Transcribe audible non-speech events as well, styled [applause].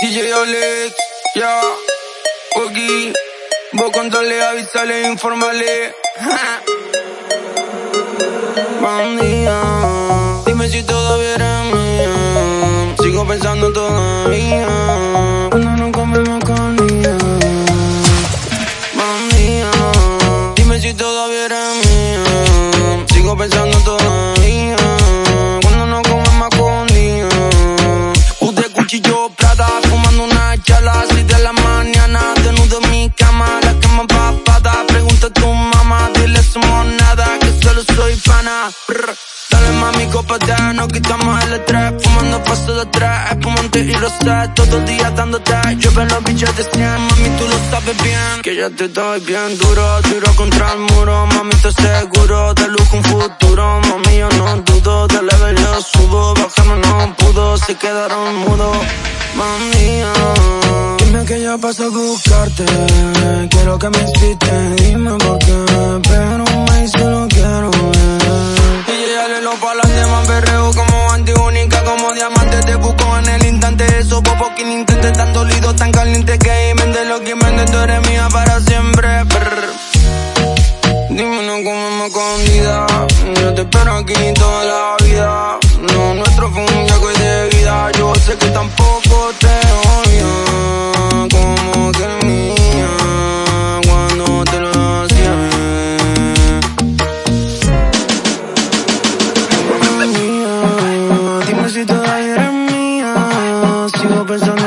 DJ Alex, ya, Oki, vos contale, avisale, informale. [laughs] Bandía, dime si todavía eres mía. Sigo pensando todavía. Cuando no comemos con día. Bandía, dime si todavía eres mía. Sigo pensando fumando una chala, así de la mañana, desnudo en mi cama, la cama papada, pregunta a tu mamá, dile somos nada, que solo soy pana. Brr. Dale mami, cópate, no quitamos el estrés, fumando paso de tres, espumante y rosé, todo el día dándote, llueve los bichos de 100, mami tú lo sabes bien, que ya te doy bien duro, tiro contra el muro, mami te seguro, de luz un futuro, mami yo no dudo, de level yo subo, bajamos no pudo, se quedaron mudos, mami oh. Dime que ya paso a buscarte, quiero que me insistes, dime por qué, pero me solo quiero ver. Y dale los pa'lante, más perreo como antiúnica, como diamante, te busco en el instante, eso popo que intente tan dolido, tan caliente que vende lo que vende, tú eres mía para siempre. Brr. Dime no comemos escondida, yo te espero aquí toda la vida. pensando